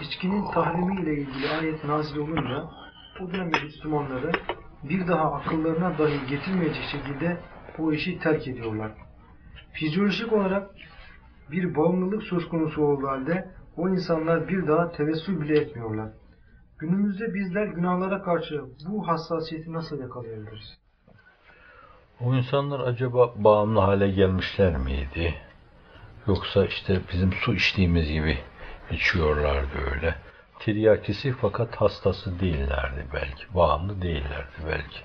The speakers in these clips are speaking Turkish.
içkinin tahrimi ile ilgili ayet nazil olunca o dönemde Müslümanları bir daha akıllarına dahi getirmeyecek şekilde bu işi terk ediyorlar. Fizyolojik olarak bir bağımlılık söz konusu olduğu halde o insanlar bir daha tevessül bile etmiyorlar. Günümüzde bizler günahlara karşı bu hassasiyeti nasıl yakalayabiliriz? O insanlar acaba bağımlı hale gelmişler miydi? Yoksa işte bizim su içtiğimiz gibi içiyorlardı öyle. Tiryakisi fakat hastası değillerdi belki. Bağımlı değillerdi belki.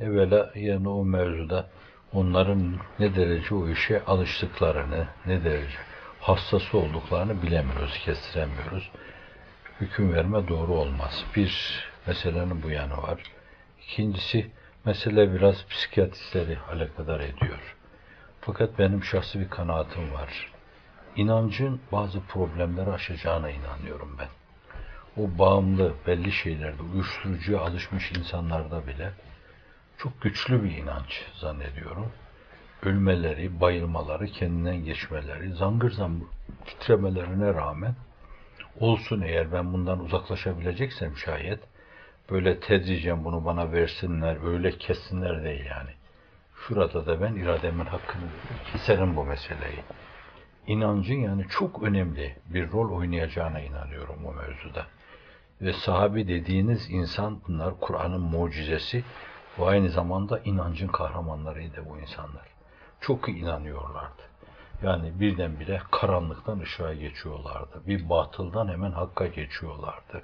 Evvela yani o mevzuda onların ne derece o işe alıştıklarını, ne derece hastası olduklarını bilemiyoruz, kestiremiyoruz. Hüküm verme doğru olmaz. Bir meselenin bu yanı var. İkincisi mesele biraz psikiyatristleri alakadar ediyor. Fakat benim şahsi bir kanaatim var. İnancın bazı problemleri aşacağına inanıyorum ben. O bağımlı belli şeylerde, uyuşturucuya alışmış insanlarda bile çok güçlü bir inanç zannediyorum. Ölmeleri, bayılmaları, kendinden geçmeleri, zangır zangır titremelerine rağmen olsun eğer ben bundan uzaklaşabileceksem şayet böyle tedricen bunu bana versinler, öyle kessinler değil yani. Şurada da ben irademin hakkını keserim bu meseleyi. İnancın yani çok önemli bir rol oynayacağına inanıyorum bu mevzuda. Ve sahabi dediğiniz insan bunlar Kur'an'ın mucizesi ve aynı zamanda inancın kahramanlarıydı bu insanlar. Çok inanıyorlardı. Yani birdenbire karanlıktan ışığa geçiyorlardı. Bir batıldan hemen hakka geçiyorlardı.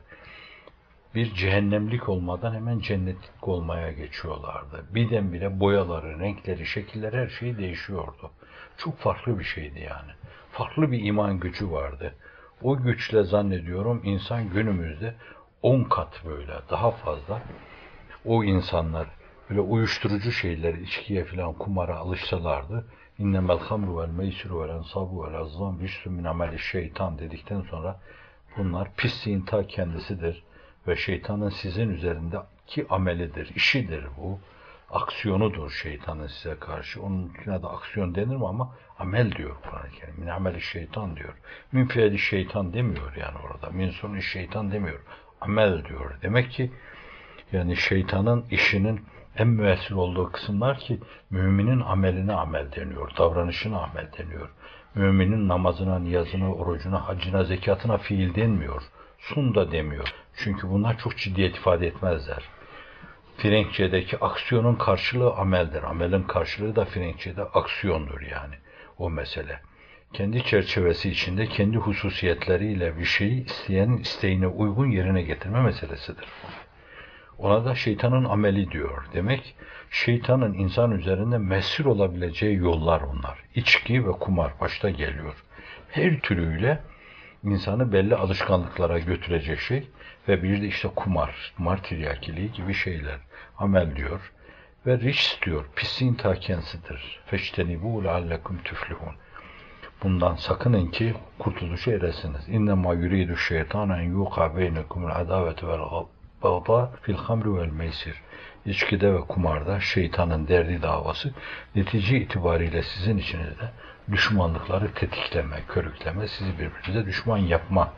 Bir cehennemlik olmadan hemen cennetlik olmaya geçiyorlardı. Birdenbire boyaları, renkleri, şekilleri her şey değişiyordu. Çok farklı bir şeydi yani. Farklı bir iman gücü vardı. O güçle zannediyorum insan günümüzde on kat böyle daha fazla o insanlar böyle uyuşturucu şeyler, içkiye falan kumara alışsalardı innemel hamru vel meysiru vel ensabu vel azzam rijsün min ameli şeytan dedikten sonra bunlar pisliğin ta kendisidir ve şeytanın sizin üzerindeki amelidir, işidir bu. Aksiyonudur şeytanın size karşı. Onunkine de aksiyon denir mi ama amel diyor Kur'an-ı Kerim. Min ameli şeytan diyor. Min fiili şeytan demiyor yani orada. Min sonu şeytan demiyor. Amel diyor. Demek ki yani şeytanın işinin en müessir olduğu kısımlar ki müminin ameline amel deniyor, davranışına amel deniyor. Müminin namazına, niyazına, orucuna, hacına, zekatına fiil denmiyor. Sun da demiyor. Çünkü bunlar çok ciddiyet ifade etmezler. Frenkçedeki aksiyonun karşılığı ameldir. Amelin karşılığı da Frenkçede aksiyondur yani o mesele. Kendi çerçevesi içinde kendi hususiyetleriyle bir şeyi isteyenin isteğine uygun yerine getirme meselesidir. Ona da şeytanın ameli diyor. Demek şeytanın insan üzerinde mesir olabileceği yollar onlar. İçki ve kumar başta geliyor. Her türüyle insanı belli alışkanlıklara götürecek şey ve bir de işte kumar, kumar gibi şeyler. Amel diyor. Ve riç diyor. Pisliğin ta kendisidir. Feştenibu leallekum tüflihun. Bundan sakının ki kurtuluşa eresiniz. İnnemâ yuridu şeytan en yuqa beynekumul adavete vel bağda fil hamri vel meysir. İçkide ve kumarda şeytanın derdi davası netice itibariyle sizin içinizde düşmanlıkları tetikleme, körükleme, sizi birbirinize düşman yapma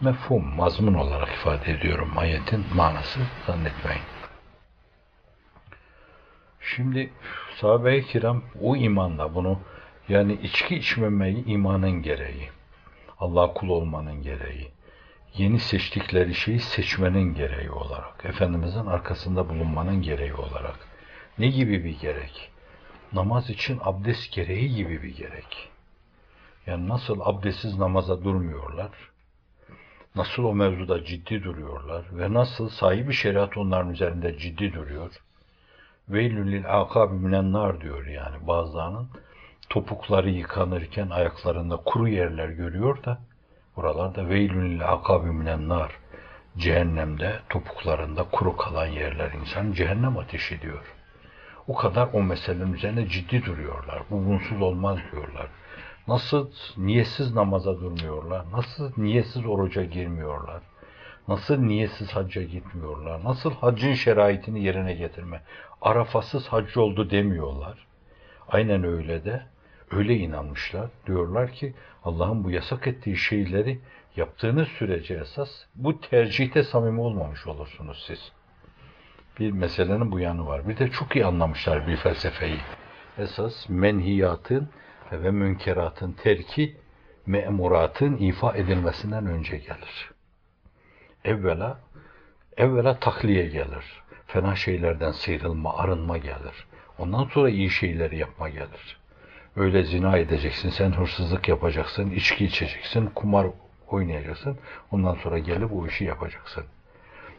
mefhum, mazmun olarak ifade ediyorum ayetin manası zannetmeyin. Şimdi sahabe-i kiram o imanla bunu yani içki içmemeyi imanın gereği, Allah kul olmanın gereği, yeni seçtikleri şeyi seçmenin gereği olarak, Efendimizin arkasında bulunmanın gereği olarak. Ne gibi bir gerek? Namaz için abdest gereği gibi bir gerek. Yani nasıl abdestsiz namaza durmuyorlar, nasıl o mevzuda ciddi duruyorlar ve nasıl sahibi şeriat onların üzerinde ciddi duruyor. Veylül lil akabi diyor yani bazılarının topukları yıkanırken ayaklarında kuru yerler görüyor da buralarda veylül lil akabi cehennemde topuklarında kuru kalan yerler insan cehennem ateşi diyor. O kadar o meselenin üzerine ciddi duruyorlar. Bu olmaz diyorlar. Nasıl niyetsiz namaza durmuyorlar? Nasıl niyetsiz oruca girmiyorlar? Nasıl niyetsiz hacca gitmiyorlar? Nasıl haccın şeraitini yerine getirme? Arafasız hac oldu demiyorlar. Aynen öyle de öyle inanmışlar. Diyorlar ki Allah'ın bu yasak ettiği şeyleri yaptığınız sürece esas bu tercihte samimi olmamış olursunuz siz. Bir meselenin bu yanı var. Bir de çok iyi anlamışlar bir felsefeyi. Esas menhiyatın ve münkeratın terki memuratın ifa edilmesinden önce gelir. Evvela evvela takliye gelir. Fena şeylerden sıyrılma, arınma gelir. Ondan sonra iyi şeyleri yapma gelir. Öyle zina edeceksin, sen hırsızlık yapacaksın, içki içeceksin, kumar oynayacaksın. Ondan sonra gelip o işi yapacaksın.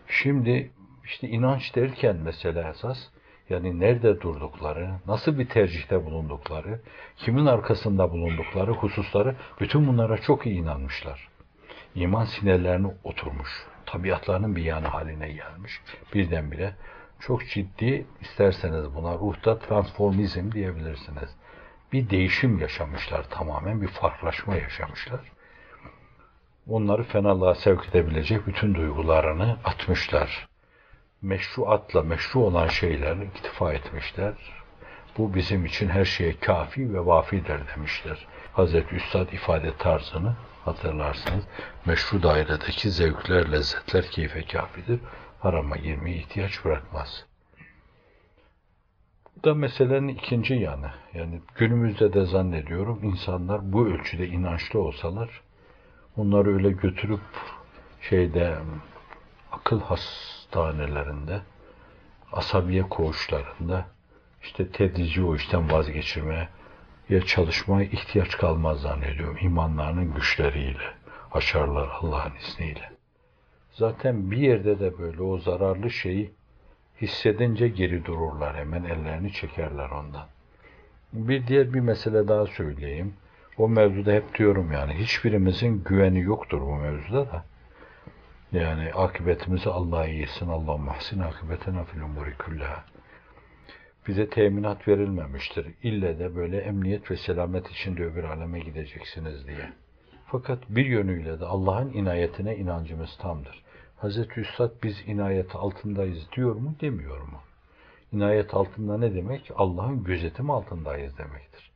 Şimdi işte inanç derken mesela esas yani nerede durdukları, nasıl bir tercihte bulundukları, kimin arkasında bulundukları hususları bütün bunlara çok iyi inanmışlar. İman sinirlerine oturmuş. Tabiatlarının bir yanı haline gelmiş. Birdenbire çok ciddi isterseniz buna ruhta transformizm diyebilirsiniz. Bir değişim yaşamışlar tamamen, bir farklılaşma yaşamışlar. Onları fenalığa sevk edebilecek bütün duygularını atmışlar meşruatla meşru olan şeylerle iktifa etmişler. Bu bizim için her şeye kafi ve vafidir demişler. Hazreti Üstad ifade tarzını hatırlarsınız. Meşru dairedeki zevkler, lezzetler keyfe kafidir. Harama girmeye ihtiyaç bırakmaz. Bu da meselenin ikinci yanı. Yani günümüzde de zannediyorum insanlar bu ölçüde inançlı olsalar onları öyle götürüp şeyde akıl hastanelerinde, asabiye koğuşlarında işte tedrici o işten vazgeçirmeye ya çalışmaya ihtiyaç kalmaz zannediyorum imanlarının güçleriyle, aşarlar Allah'ın izniyle. Zaten bir yerde de böyle o zararlı şeyi hissedince geri dururlar hemen ellerini çekerler ondan. Bir diğer bir mesele daha söyleyeyim. O mevzuda hep diyorum yani hiçbirimizin güveni yoktur bu mevzuda da. Yani akıbetimizi Allah'a iyisin. Allah mahsin akıbetena fil umuri kullaha. Bize teminat verilmemiştir. İlle de böyle emniyet ve selamet içinde öbür aleme gideceksiniz diye. Fakat bir yönüyle de Allah'ın inayetine inancımız tamdır. Hazreti Üstad biz inayet altındayız diyor mu demiyor mu? İnayet altında ne demek? Allah'ın gözetimi altındayız demektir.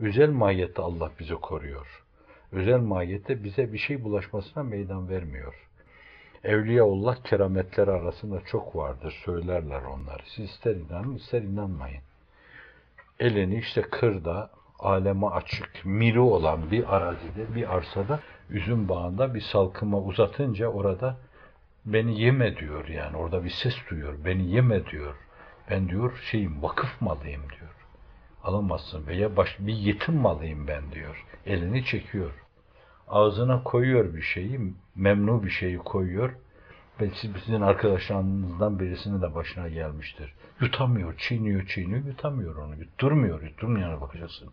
Özel mahiyette Allah bizi koruyor. Özel mahiyette bize bir şey bulaşmasına meydan vermiyor. Evliyaullah kerametleri arasında çok vardır. Söylerler onları. Siz ister inanın ister inanmayın. Elini işte kırda, aleme açık, miri olan bir arazide, bir arsada, üzüm bağında bir salkıma uzatınca orada beni yeme diyor yani. Orada bir ses duyuyor. Beni yeme diyor. Ben diyor şeyim vakıf malıyım diyor. Alamazsın veya baş, bir yetim malıyım ben diyor. Elini çekiyor ağzına koyuyor bir şeyi, memnu bir şeyi koyuyor. Belki sizin arkadaşlarınızdan birisinin de başına gelmiştir. Yutamıyor, çiğniyor, çiğniyor, yutamıyor onu. Yutturmuyor, yutturmayana bakacaksın.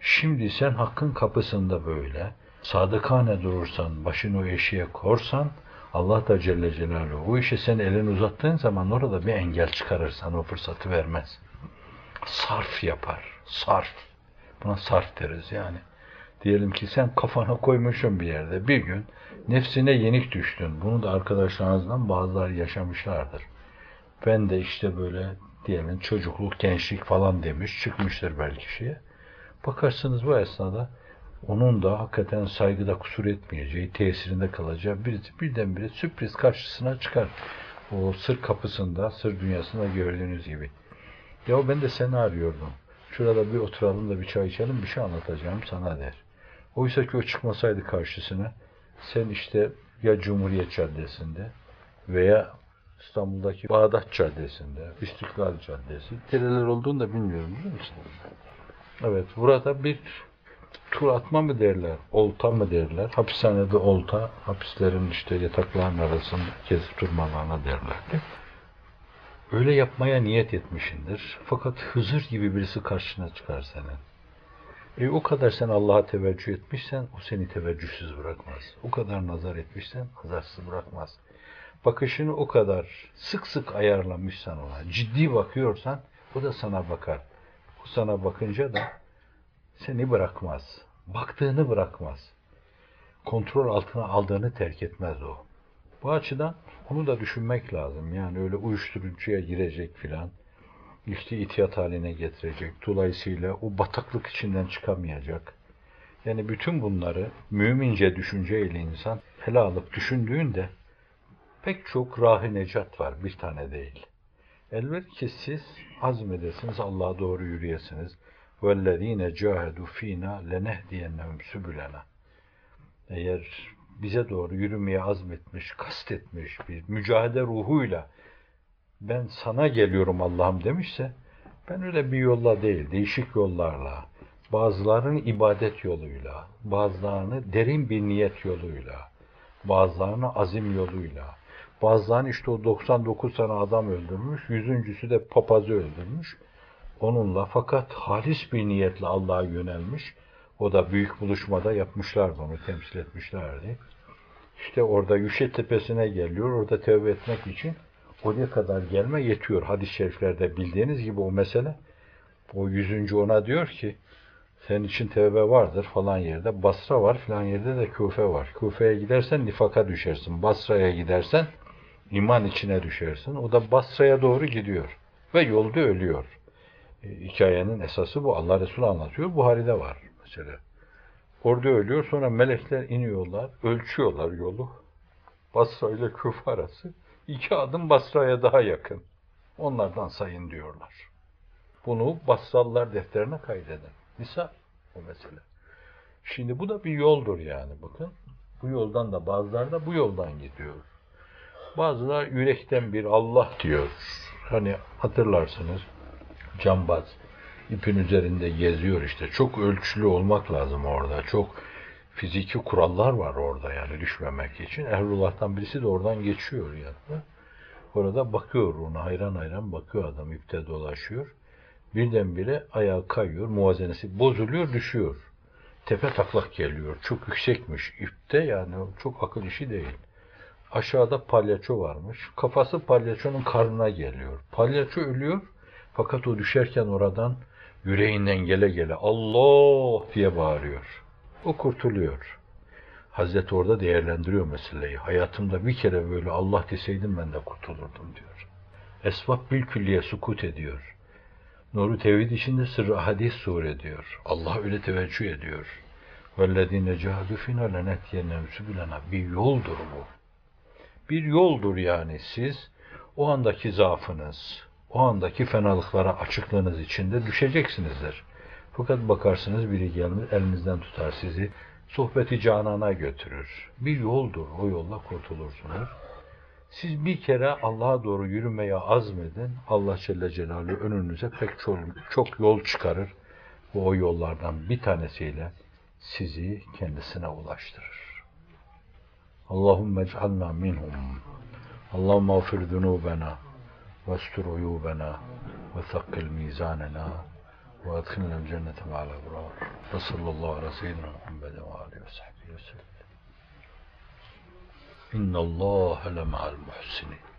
Şimdi sen hakkın kapısında böyle, sadıkane durursan, başını o eşiğe korsan, Allah da Celle Celaluhu o işe sen elini uzattığın zaman orada bir engel çıkarırsan o fırsatı vermez. Sarf yapar, sarf. Buna sarf deriz yani. Diyelim ki sen kafana koymuşsun bir yerde. Bir gün nefsine yenik düştün. Bunu da arkadaşlarınızdan bazıları yaşamışlardır. Ben de işte böyle diyelim çocukluk, gençlik falan demiş. Çıkmıştır belki şeye. Bakarsınız bu esnada onun da hakikaten saygıda kusur etmeyeceği, tesirinde kalacağı birisi birdenbire sürpriz karşısına çıkar. O sır kapısında, sır dünyasında gördüğünüz gibi. Ya ben de seni arıyordum. Şurada bir oturalım da bir çay içelim, bir şey anlatacağım sana der. Oysa ki o çıkmasaydı karşısına sen işte ya Cumhuriyet Caddesi'nde veya İstanbul'daki Bağdat Caddesi'nde, İstiklal Caddesi, nereler olduğunu da bilmiyorum biliyor musun? Evet, burada bir tur atma mı derler, olta mı derler? Hapishanede olta, hapislerin işte yatakların arasında gezip durmalarına derlerdi. Öyle yapmaya niyet etmişindir. Fakat Hızır gibi birisi karşına çıkar senin. E o kadar sen Allah'a teveccüh etmişsen o seni teveccühsüz bırakmaz. O kadar nazar etmişsen nazarsız bırakmaz. Bakışını o kadar sık sık ayarlamışsan ona, ciddi bakıyorsan o da sana bakar. O sana bakınca da seni bırakmaz. Baktığını bırakmaz. Kontrol altına aldığını terk etmez o. Bu açıdan onu da düşünmek lazım. Yani öyle uyuşturucuya girecek filan İşte itiyat haline getirecek. Dolayısıyla o bataklık içinden çıkamayacak. Yani bütün bunları mümince düşünceyle insan ele alıp düşündüğünde pek çok rahi necat var. Bir tane değil. Elbette ki siz azmedesiniz, Allah'a doğru yürüyesiniz. وَالَّذ۪ينَ جَاهَدُوا ف۪ينَا لَنَهْدِيَنَّهُمْ سُبُلَنَا Eğer bize doğru yürümeye azmetmiş, kastetmiş bir mücadele ruhuyla ben sana geliyorum Allah'ım demişse ben öyle bir yolla değil, değişik yollarla, bazılarının ibadet yoluyla, bazılarını derin bir niyet yoluyla, bazılarını azim yoluyla, bazılarını işte o 99 tane adam öldürmüş, yüzüncüsü de papazı öldürmüş. Onunla fakat halis bir niyetle Allah'a yönelmiş. O da büyük buluşmada yapmışlardı onu, temsil etmişlerdi. İşte orada Yüşe Tepesi'ne geliyor, orada tövbe etmek için oraya kadar gelme yetiyor. Hadis-i şeriflerde bildiğiniz gibi o mesele. O yüzüncü ona diyor ki, senin için tevbe vardır falan yerde. Basra var falan yerde de Küfe var. Küfe'ye gidersen nifaka düşersin. Basra'ya gidersen iman içine düşersin. O da Basra'ya doğru gidiyor. Ve yolda ölüyor. E, hikayenin esası bu. Allah Resulü anlatıyor. Buhari'de var mesela. Orada ölüyor. Sonra melekler iniyorlar. Ölçüyorlar yolu. Basra ile Küfe arası. İki adım Basra'ya daha yakın. Onlardan sayın diyorlar. Bunu Basralılar defterine kaydedin. Misal o mesele. Şimdi bu da bir yoldur yani bakın. Bu yoldan da bazıları da bu yoldan gidiyor. Bazılar yürekten bir Allah diyor. Hani hatırlarsınız cambaz ipin üzerinde geziyor işte. Çok ölçülü olmak lazım orada. Çok fiziki kurallar var orada yani düşmemek için. Ehlullah'tan birisi de oradan geçiyor yani. Orada bakıyor ona hayran hayran bakıyor adam ipte dolaşıyor. Birdenbire ayağı kayıyor, muvazenesi bozuluyor, düşüyor. Tepe taklak geliyor. Çok yüksekmiş. İpte yani çok akıl işi değil. Aşağıda palyaço varmış. Kafası palyaçonun karnına geliyor. Palyaço ölüyor. Fakat o düşerken oradan yüreğinden gele gele Allah diye bağırıyor O kurtuluyor. Hazreti orada değerlendiriyor meseleyi. Hayatımda bir kere böyle Allah deseydim ben de kurtulurdum diyor. Esbab bil külliye sukut ediyor. Nuru Tevhid içinde sırrı hadis sure diyor. Allah öyle teveccüh ediyor. وَالَّذ۪ينَ جَهَدُ فِينَا لَنَتْيَنَّمْ سُبُلَنَا Bir yoldur bu. Bir yoldur yani siz o andaki zaafınız, o andaki fenalıklara açıklığınız içinde düşeceksinizdir. Fakat bakarsınız biri gelir elinizden tutar sizi sohbeti canana götürür. Bir yoldur. O yolla kurtulursunuz. Siz bir kere Allah'a doğru yürümeye azmedin. Allah Celle Celaluhu önünüze pek çok, çok yol çıkarır. Ve o yollardan bir tanesiyle sizi kendisine ulaştırır. Allahümme ec'alna minhum. Allahümme afir zunubena ve estur uyubena ve thakkil mizanena وأدخلنا الجنة مع الأبرار. وصلى الله على سيدنا محمد وعلى وصحبه وسلم. إن الله لمع المحسنين.